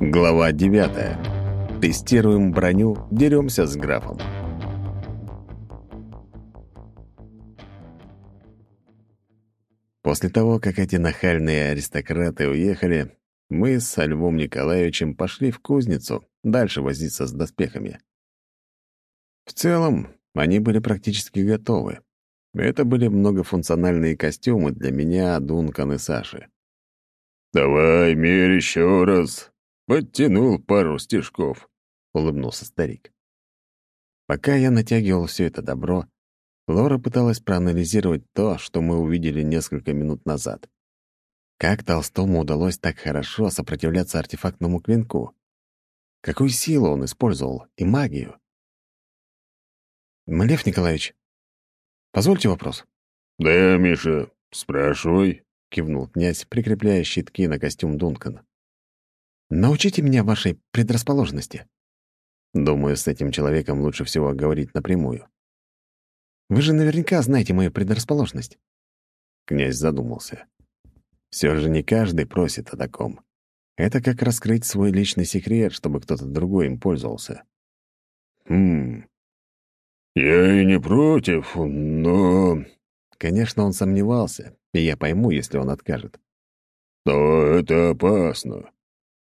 Глава 9. Тестируем броню, деремся с графом. После того, как эти нахальные аристократы уехали, мы с Львом Николаевичем пошли в кузницу дальше возиться с доспехами. В целом, они были практически готовы. Это были многофункциональные костюмы для меня, Дункан и Саши. «Давай, мерь еще раз!» Подтянул пару стежков, — улыбнулся старик. Пока я натягивал все это добро, Лора пыталась проанализировать то, что мы увидели несколько минут назад. Как Толстому удалось так хорошо сопротивляться артефактному клинку? Какую силу он использовал и магию? «Лев Николаевич, позвольте вопрос?» «Да, Миша, спрашивай», — кивнул князь, прикрепляя щитки на костюм Дункана. Научите меня вашей предрасположенности. Думаю, с этим человеком лучше всего говорить напрямую. Вы же наверняка знаете мою предрасположенность. Князь задумался. Все же не каждый просит о таком. Это как раскрыть свой личный секрет, чтобы кто-то другой им пользовался. «Хм... Я и не против, но...» Конечно, он сомневался, и я пойму, если он откажет. «Но это опасно.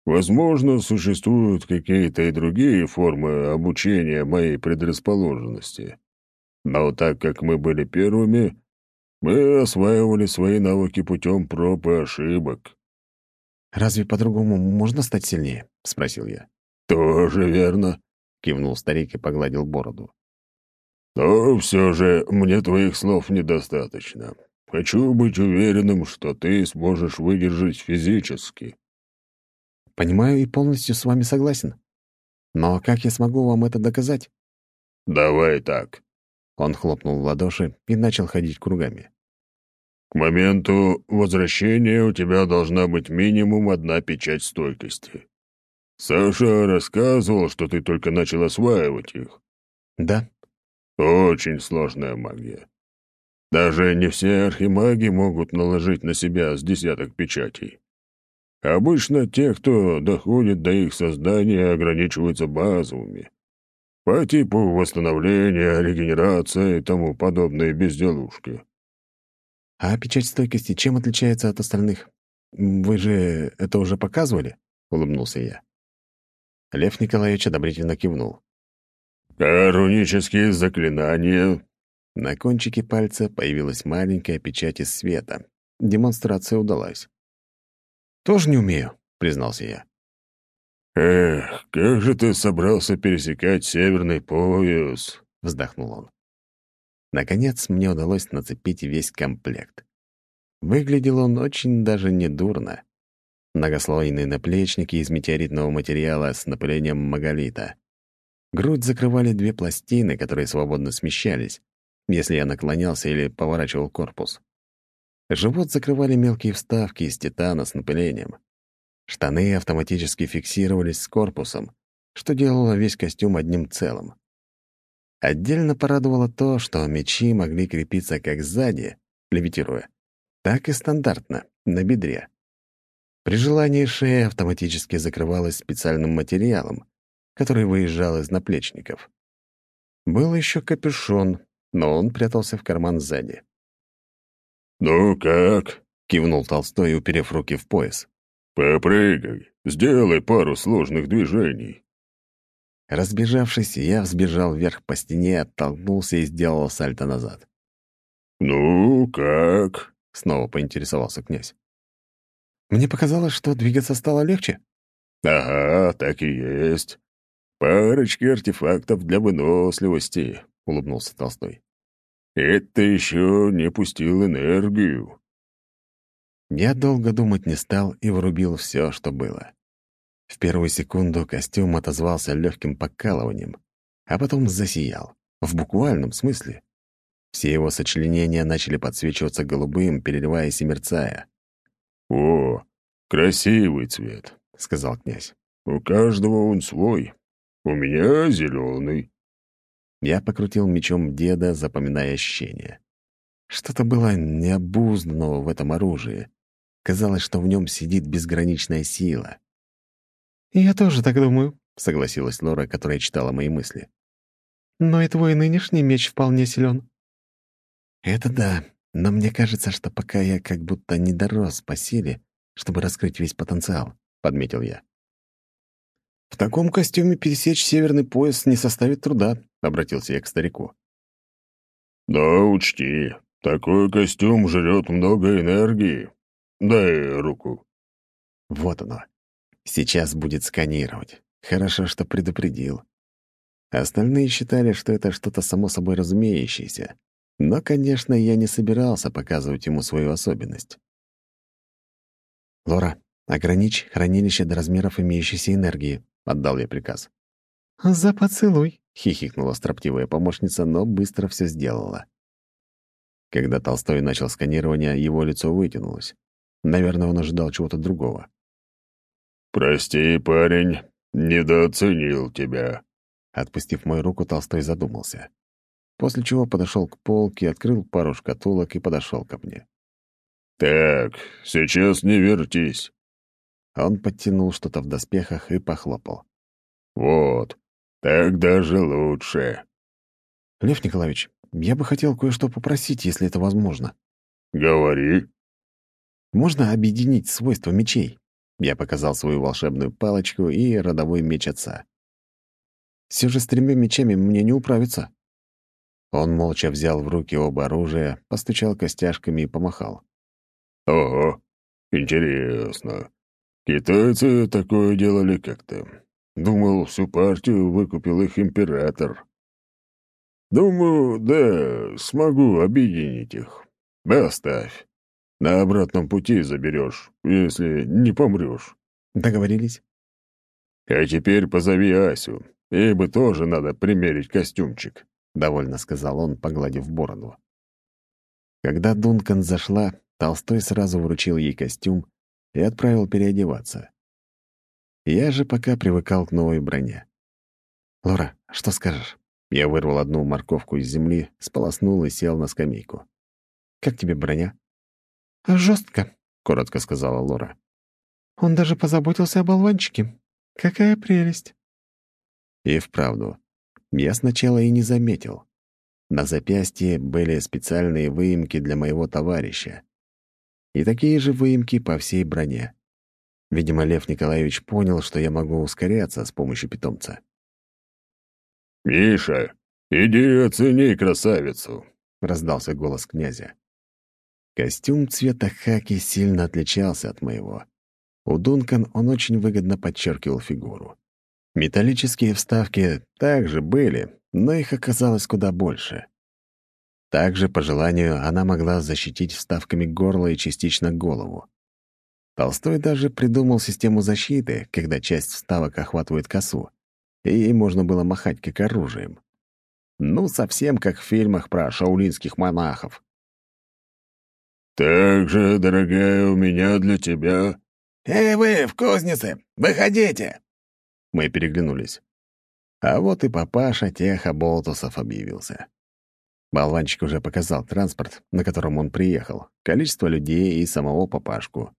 Возможно, существуют какие-то и другие формы обучения моей предрасположенности. Но так как мы были первыми, мы осваивали свои навыки путем проб и ошибок. «Разве по-другому можно стать сильнее?» — спросил я. «Тоже верно», — кивнул старик и погладил бороду. «Но все же мне твоих слов недостаточно. Хочу быть уверенным, что ты сможешь выдержать физически. Понимаю и полностью с вами согласен. Но как я смогу вам это доказать? Давай так. Он хлопнул в ладоши и начал ходить кругами. К моменту возвращения у тебя должна быть минимум одна печать стойкости. Саша рассказывал, что ты только начал осваивать их. Да. Очень сложная магия. Даже не все архимаги могут наложить на себя с десяток печатей. Обычно те, кто доходит до их создания, ограничиваются базовыми. По типу восстановления, регенерация и тому подобные безделушки. А печать стойкости чем отличается от остальных? Вы же это уже показывали? Улыбнулся я. Лев Николаевич одобрительно кивнул. «Рунические заклинания». На кончике пальца появилась маленькая печать из света. Демонстрация удалась. «Тоже не умею», — признался я. «Эх, как же ты собрался пересекать Северный пояс?» — вздохнул он. Наконец мне удалось нацепить весь комплект. Выглядел он очень даже недурно. Многослойные наплечники из метеоритного материала с напылением маголита. Грудь закрывали две пластины, которые свободно смещались, если я наклонялся или поворачивал корпус. Живот закрывали мелкие вставки из титана с напылением. Штаны автоматически фиксировались с корпусом, что делало весь костюм одним целым. Отдельно порадовало то, что мечи могли крепиться как сзади, левитируя, так и стандартно, на бедре. При желании шея автоматически закрывалась специальным материалом, который выезжал из наплечников. Был еще капюшон, но он прятался в карман сзади. «Ну как?» — кивнул Толстой, уперев руки в пояс. «Попрыгай, сделай пару сложных движений». Разбежавшись, я взбежал вверх по стене, оттолкнулся и сделал сальто назад. «Ну, как?» — снова поинтересовался князь. «Мне показалось, что двигаться стало легче». «Ага, так и есть. Парочки артефактов для выносливости», — улыбнулся Толстой. Это еще не пустил энергию. Я долго думать не стал и врубил все, что было. В первую секунду костюм отозвался легким покалыванием, а потом засиял. В буквальном смысле. Все его сочленения начали подсвечиваться голубым, переливаясь и мерцая. «О, красивый цвет», — сказал князь. «У каждого он свой. У меня зеленый. Я покрутил мечом деда, запоминая ощущения. Что-то было необузданного в этом оружии. Казалось, что в нем сидит безграничная сила. «Я тоже так думаю», — согласилась Лора, которая читала мои мысли. «Но и твой нынешний меч вполне силен. «Это да, но мне кажется, что пока я как будто не дорос по силе, чтобы раскрыть весь потенциал», — подметил я. «В таком костюме пересечь северный пояс не составит труда», — обратился я к старику. «Да учти, такой костюм жрет много энергии. Дай руку». Вот оно. Сейчас будет сканировать. Хорошо, что предупредил. Остальные считали, что это что-то само собой разумеющееся. Но, конечно, я не собирался показывать ему свою особенность. «Лора, ограничь хранилище до размеров имеющейся энергии», — отдал я приказ. «За поцелуй», — хихикнула строптивая помощница, но быстро все сделала. Когда Толстой начал сканирование, его лицо вытянулось. Наверное, он ожидал чего-то другого. «Прости, парень, недооценил тебя». Отпустив мою руку, Толстой задумался. После чего подошел к полке, открыл пару шкатулок и подошел ко мне. «Так, сейчас не вертись». Он подтянул что-то в доспехах и похлопал. «Вот, так даже лучше». «Лев Николаевич, я бы хотел кое-что попросить, если это возможно». «Говори». «Можно объединить свойства мечей?» Я показал свою волшебную палочку и родовой меч отца. Все же с тремя мечами мне не управиться. Он молча взял в руки оба оружия, постучал костяшками и помахал. «Ого, интересно. Китайцы такое делали как-то. Думал, всю партию выкупил их император. Думаю, да, смогу объединить их. Оставь. На обратном пути заберешь, если не помрешь. Договорились? А теперь позови Асю. Ей бы тоже надо примерить костюмчик, — довольно сказал он, погладив бороду. Когда Дункан зашла, Толстой сразу вручил ей костюм и отправил переодеваться. Я же пока привыкал к новой броне. «Лора, что скажешь?» Я вырвал одну морковку из земли, сполоснул и сел на скамейку. «Как тебе броня?» «Жестко», — коротко сказала Лора. «Он даже позаботился о болванчике. Какая прелесть!» И вправду, я сначала и не заметил. На запястье были специальные выемки для моего товарища. И такие же выемки по всей броне. Видимо, Лев Николаевич понял, что я могу ускоряться с помощью питомца. «Миша, иди оцени красавицу!» — раздался голос князя. Костюм цвета хаки сильно отличался от моего. У Дункан он очень выгодно подчеркивал фигуру. Металлические вставки также были, но их оказалось куда больше. Также, по желанию, она могла защитить вставками горло и частично голову. Толстой даже придумал систему защиты, когда часть вставок охватывает косу, и ей можно было махать как оружием. Ну, совсем как в фильмах про шаулинских монахов. «Также, дорогая, у меня для тебя...» «Эй вы, в кузнице, выходите!» Мы переглянулись. А вот и папаша тех оболтусов объявился. Болванчик уже показал транспорт, на котором он приехал, количество людей и самого папашку.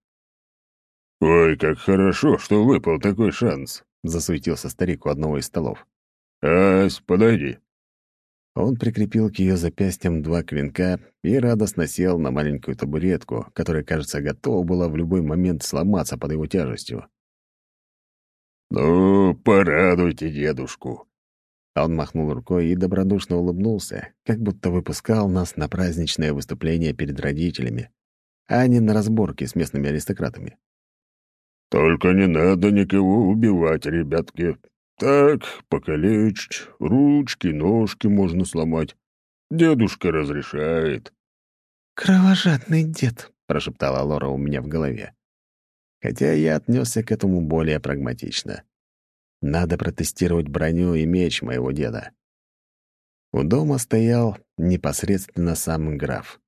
«Ой, как хорошо, что выпал такой шанс!» — засуетился старик у одного из столов. «Ась, подойди!» Он прикрепил к ее запястьям два клинка и радостно сел на маленькую табуретку, которая, кажется, готова была в любой момент сломаться под его тяжестью. «Ну, порадуйте дедушку!» Он махнул рукой и добродушно улыбнулся, как будто выпускал нас на праздничное выступление перед родителями, а не на разборки с местными аристократами. «Только не надо никого убивать, ребятки. Так, покалечить, ручки, ножки можно сломать. Дедушка разрешает». «Кровожадный дед», — прошептала Лора у меня в голове. Хотя я отнесся к этому более прагматично. Надо протестировать броню и меч моего деда. У дома стоял непосредственно сам граф.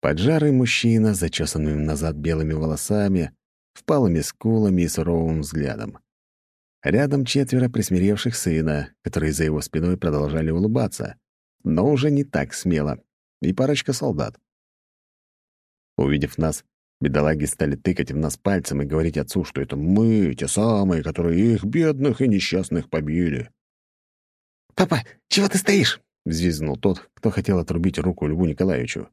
Поджарый мужчина, зачесанным назад белыми волосами, впалыми скулами и суровым взглядом. Рядом четверо присмиревших сына, которые за его спиной продолжали улыбаться, но уже не так смело, и парочка солдат. Увидев нас, Бедолаги стали тыкать в нас пальцем и говорить отцу, что это мы, те самые, которые их, бедных и несчастных, побили. «Папа, чего ты стоишь?» — взвизгнул тот, кто хотел отрубить руку Льву Николаевичу.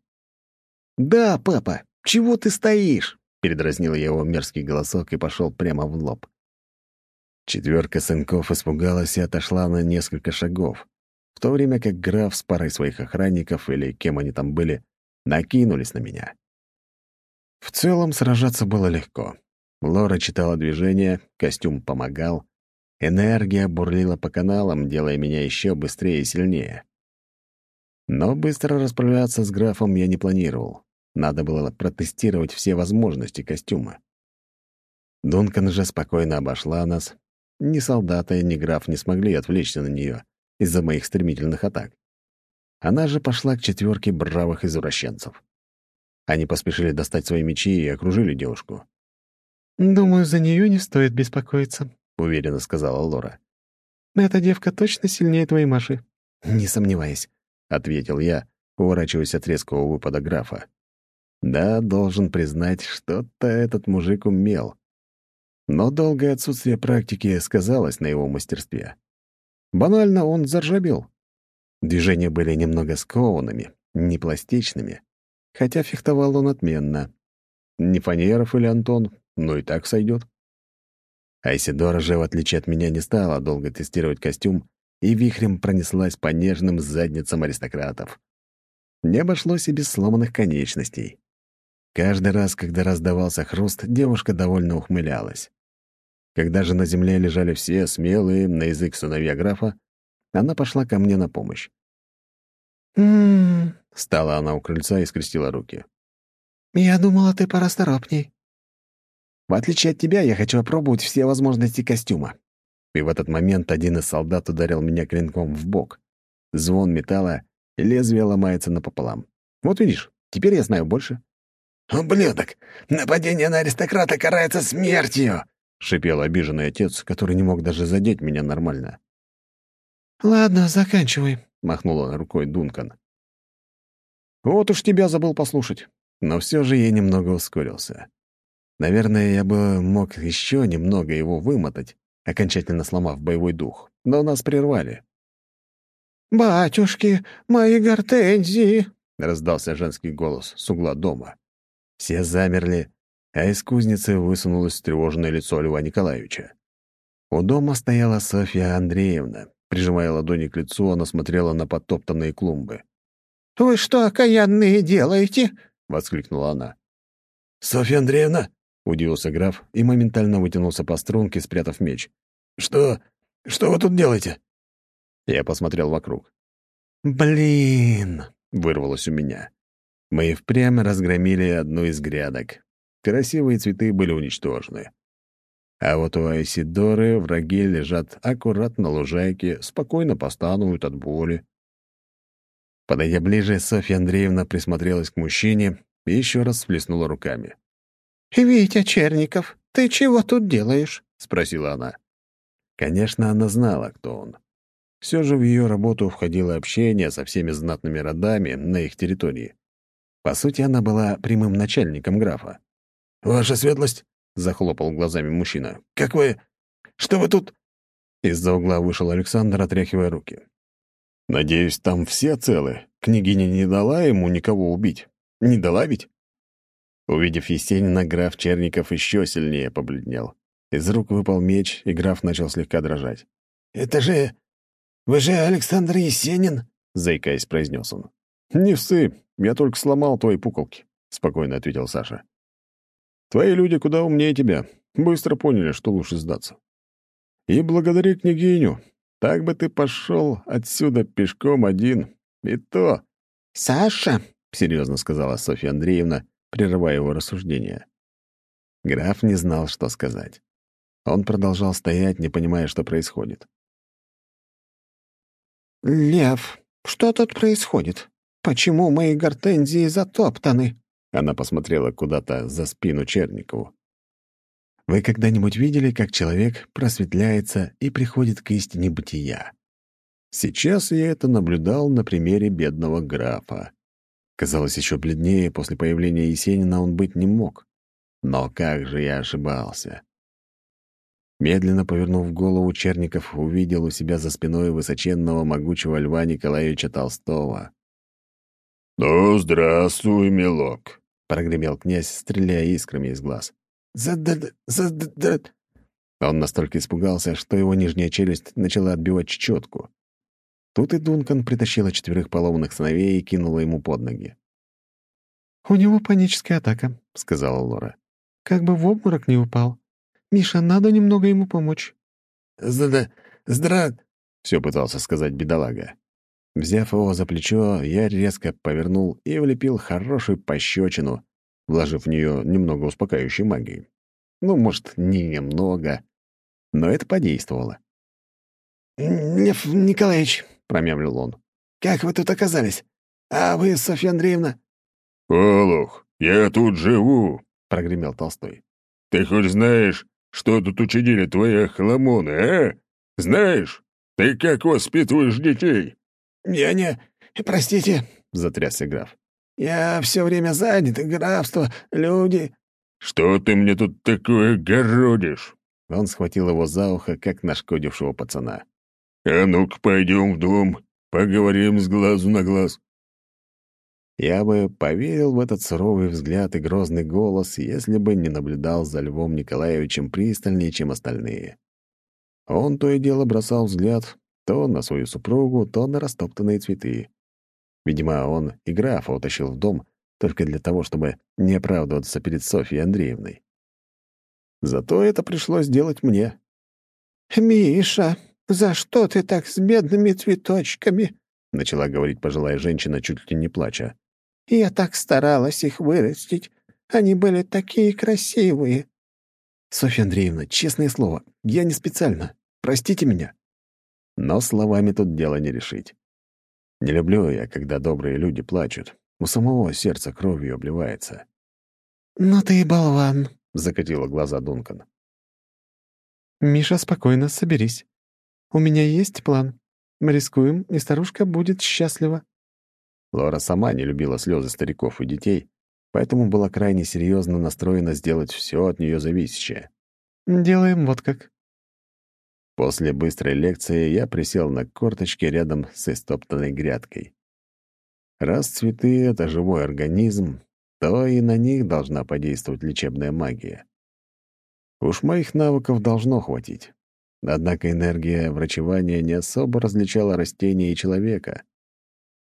«Да, папа, чего ты стоишь?» — передразнил я его мерзкий голосок и пошел прямо в лоб. Четверка сынков испугалась и отошла на несколько шагов, в то время как граф с парой своих охранников, или кем они там были, накинулись на меня. В целом сражаться было легко. Лора читала движения, костюм помогал, энергия бурлила по каналам, делая меня еще быстрее и сильнее. Но быстро расправляться с графом я не планировал. Надо было протестировать все возможности костюма. Дункан же спокойно обошла нас, ни солдаты, ни граф не смогли отвлечься на нее из-за моих стремительных атак. Она же пошла к четверке бравых извращенцев. Они поспешили достать свои мечи и окружили девушку. «Думаю, за нее не стоит беспокоиться», — уверенно сказала Лора. «Эта девка точно сильнее твоей Маши». «Не сомневаюсь», — ответил я, уворачиваясь от резкого выпада графа. «Да, должен признать, что-то этот мужик умел. Но долгое отсутствие практики сказалось на его мастерстве. Банально он заржавел. Движения были немного скованными, непластичными, хотя фехтовал он отменно. Не Фанеров или Антон, но и так сойдет. Айсидора же, в отличие от меня, не стала долго тестировать костюм и вихрем пронеслась по нежным задницам аристократов. Не обошлось и без сломанных конечностей. Каждый раз, когда раздавался хруст, девушка довольно ухмылялась. Когда же на земле лежали все смелые, на язык сыновья графа, она пошла ко мне на помощь. «М-м-м», Стала она у крыльца и скрестила руки. «Я думала, ты порасторопней». «В отличие от тебя, я хочу опробовать все возможности костюма». И в этот момент один из солдат ударил меня клинком в бок. Звон металла, лезвие ломается напополам. Вот видишь, теперь я знаю больше. «Ублюдок! Нападение на аристократа карается смертью!» — шипел обиженный отец, который не мог даже задеть меня нормально. «Ладно, заканчивай», — махнула рукой Дункан. «Вот уж тебя забыл послушать». Но все же я немного ускорился. Наверное, я бы мог еще немного его вымотать, окончательно сломав боевой дух, но нас прервали. «Батюшки, мои гортензии!» — раздался женский голос с угла дома. Все замерли, а из кузницы высунулось встревоженное лицо Льва Николаевича. У дома стояла Софья Андреевна. Прижимая ладони к лицу, она смотрела на подтоптанные клумбы. «Вы что, окаянные, делаете?» — воскликнула она. «Софья Андреевна?» — удивился граф и моментально вытянулся по струнке, спрятав меч. «Что? Что вы тут делаете?» Я посмотрел вокруг. «Блин!» — вырвалось у меня. Мы и впрямь разгромили одну из грядок. Красивые цветы были уничтожены. А вот у Айсидоры враги лежат аккуратно на лужайке, спокойно постануют от боли. Подойдя ближе, Софья Андреевна присмотрелась к мужчине и еще раз сплеснула руками. «Витя Черников, ты чего тут делаешь?» — спросила она. Конечно, она знала, кто он. Все же в ее работу входило общение со всеми знатными родами на их территории. По сути, она была прямым начальником графа. «Ваша светлость?» — захлопал глазами мужчина. «Как вы? Что вы тут?» Из-за угла вышел Александр, отряхивая руки. «Надеюсь, там все целы. Княгиня не дала ему никого убить. Не дала ведь?» Увидев Есенина, граф Черников еще сильнее побледнел. Из рук выпал меч, и граф начал слегка дрожать. «Это же... Вы же Александр Есенин?» — заикаясь, произнес он. «Не всы, я только сломал твои пуколки», — спокойно ответил Саша. «Твои люди куда умнее тебя. Быстро поняли, что лучше сдаться. И благодари княгиню. Так бы ты пошел отсюда пешком один. И то...» «Саша!» — серьезно сказала Софья Андреевна, прерывая его рассуждения. Граф не знал, что сказать. Он продолжал стоять, не понимая, что происходит. «Лев, что тут происходит? Почему мои гортензии затоптаны?» Она посмотрела куда-то за спину Черникову. Вы когда-нибудь видели, как человек просветляется и приходит к истине бытия? Сейчас я это наблюдал на примере бедного графа. Казалось, еще бледнее после появления Есенина он быть не мог. Но как же я ошибался. Медленно повернув голову, Черников увидел у себя за спиной высоченного могучего Льва Николаевича Толстого. «Ну, здравствуй, милок», — прогремел князь, стреляя искрами из глаз. «За-да... за-да...» Он настолько испугался, что его нижняя челюсть начала отбивать чечетку. Тут и Дункан притащила четверых поломанных сыновей и кинула ему под ноги. «У него паническая атака», — сказала Лора. «Как бы в обморок не упал. Миша, надо немного ему помочь». «Здра... здра...» — все пытался сказать бедолага. Взяв его за плечо, я резко повернул и влепил хорошую пощечину, вложив в нее немного успокаивающей магии. Ну, может, не немного, но это подействовало. «Лев Николаевич», — промямлил он, — «как вы тут оказались? А вы, Софья Андреевна?» «Олух, я тут живу», — прогремел Толстой. «Ты хоть знаешь, что тут учудили твои хламоны, а? Знаешь, ты как воспитываешь детей?» «Я не... Простите», — затрясся граф. «Я все время занят, графство, люди...» «Что ты мне тут такое городишь?» Он схватил его за ухо, как нашкодившего пацана. «А ну-ка, пойдем в дом, поговорим с глазу на глаз». Я бы поверил в этот суровый взгляд и грозный голос, если бы не наблюдал за Львом Николаевичем пристальнее, чем остальные. Он то и дело бросал взгляд то на свою супругу, то на растоптанные цветы. Видимо, он и графа утащил в дом только для того, чтобы не оправдываться перед Софьей Андреевной. Зато это пришлось делать мне. «Миша, за что ты так с бедными цветочками?» — начала говорить пожилая женщина, чуть ли не плача. «Я так старалась их вырастить. Они были такие красивые». «Софья Андреевна, честное слово, я не специально. Простите меня». Но словами тут дело не решить. Не люблю я, когда добрые люди плачут. У самого сердце кровью обливается. «Ну ты и болван», — закатила глаза Дункан. «Миша, спокойно, соберись. У меня есть план. Мы рискуем, и старушка будет счастлива». Лора сама не любила слезы стариков и детей, поэтому была крайне серьезно настроена сделать все от нее зависящее. «Делаем вот как. После быстрой лекции я присел на корточки рядом с истоптанной грядкой. Раз цветы — это живой организм, то и на них должна подействовать лечебная магия. Уж моих навыков должно хватить. Однако энергия врачевания не особо различала растения и человека.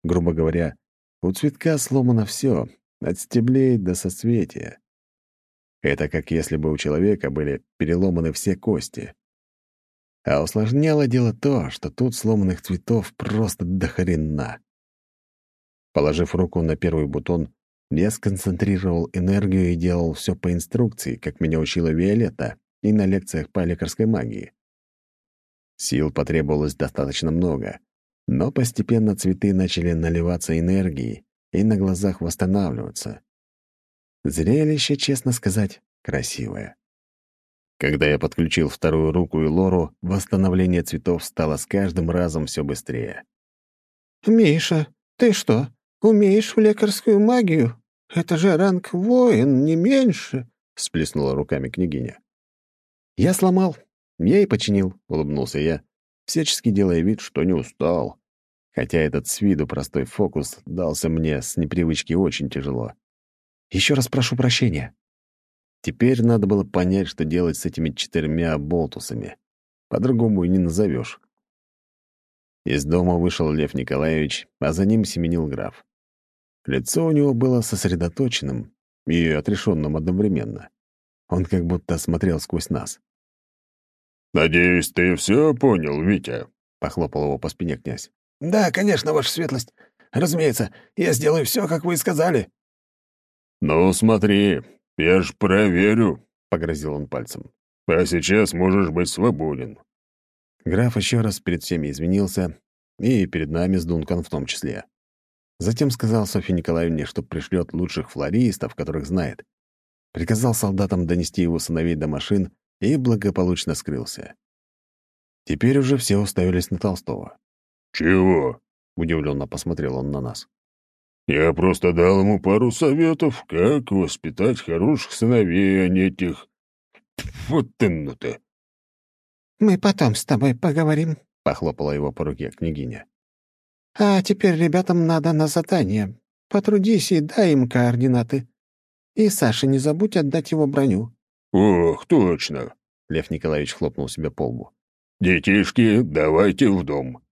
Грубо говоря, у цветка сломано все, от стеблей до соцветия. Это как если бы у человека были переломаны все кости. А усложняло дело то, что тут сломанных цветов просто до. Положив руку на первый бутон, я сконцентрировал энергию и делал все по инструкции, как меня учила Виолетта и на лекциях по лекарской магии. Сил потребовалось достаточно много, но постепенно цветы начали наливаться энергией и на глазах восстанавливаться. Зрелище, честно сказать, красивое. Когда я подключил вторую руку и лору, восстановление цветов стало с каждым разом все быстрее. «Миша, ты что, умеешь в лекарскую магию? Это же ранг воин, не меньше!» — сплеснула руками княгиня. «Я сломал, я и починил», — улыбнулся я, всячески делая вид, что не устал. Хотя этот с виду простой фокус дался мне с непривычки очень тяжело. Еще раз прошу прощения. Теперь надо было понять, что делать с этими четырьмя болтусами. По-другому и не назовешь. Из дома вышел Лев Николаевич, а за ним семенил граф. Лицо у него было сосредоточенным и отрешенным одновременно. Он как будто смотрел сквозь нас. «Надеюсь, ты все понял, Витя?» — похлопал его по спине князь. «Да, конечно, ваша светлость. Разумеется, я сделаю все, как вы и сказали». «Ну, смотри, «Я ж проверю», — погрозил он пальцем. «А сейчас можешь быть свободен». Граф еще раз перед всеми извинился, и перед нами с Дункан в том числе. Затем сказал Софье Николаевне, что пришлет лучших флористов, которых знает. Приказал солдатам донести его сыновей до машин и благополучно скрылся. Теперь уже все уставились на Толстого. «Чего?» — удивленно посмотрел он на нас. Я просто дал ему пару советов, как воспитать хороших сыновей, а не этих... Вот ты ну-то. «Мы потом с тобой поговорим», — похлопала его по руке княгиня. «А теперь ребятам надо на задание. Потрудись и дай им координаты. И Саше не забудь отдать его броню». «Ох, точно!» — Лев Николаевич хлопнул себя по лбу. «Детишки, давайте в дом.